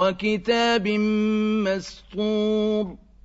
وَكِتَابٍ مَّسْطُورٍ